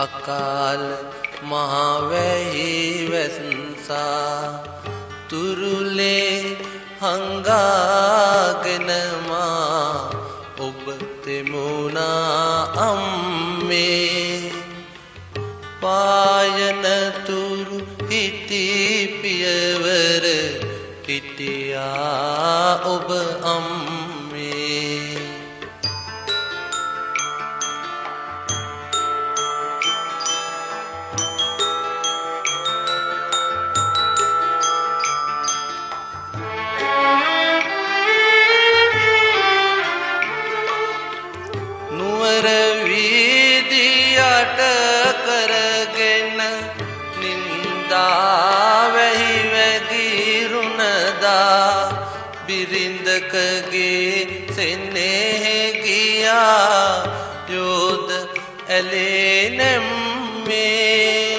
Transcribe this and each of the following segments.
අකාල මහවැහි වැස්සා තුරුලේ හංගාගෙනමා ඔබ තෙමුණා අම්මේ පායනතුරු හිටි පියවර හිටියා ඔබ අම්මේ බිරිඳකගේ සෙනෙහෙ ගියා. යෝධ ඇලේ නැම්මේ.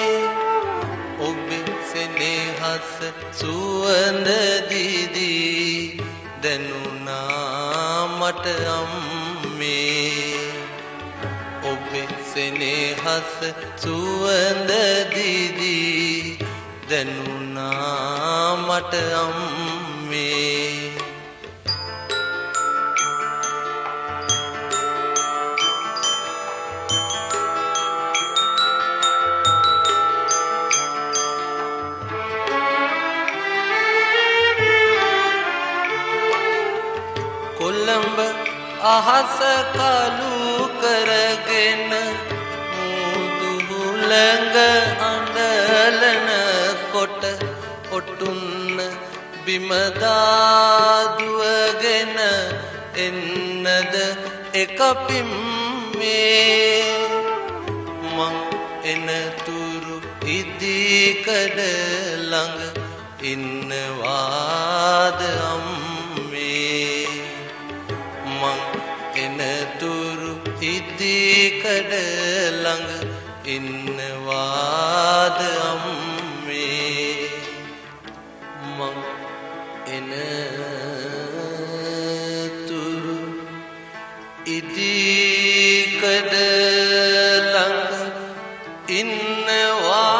ඔබේ සෙනෙහස සුවඳ දිදී දැනුණා මට අම්මේ. ඔබේ සෙනෙහස සුවඳ දිදී දැනුණා මට අම්මේ. කොළඹ අහස කළු කරගෙන මුදුහුළඟ අඬලන කොට ඔටුන්න බිමදාදුවගෙන එන්නද එක පිම්මේ? මං එනතුරු ඉදිකඩ ළඟ ඉන්නවාද අම්මේ? එනතුරු ඉදිකඩ ළඟ ඉන්නවාද අම්මේ? මං එනතුරු ඉදිකඩ ළඟ ඉන්නවා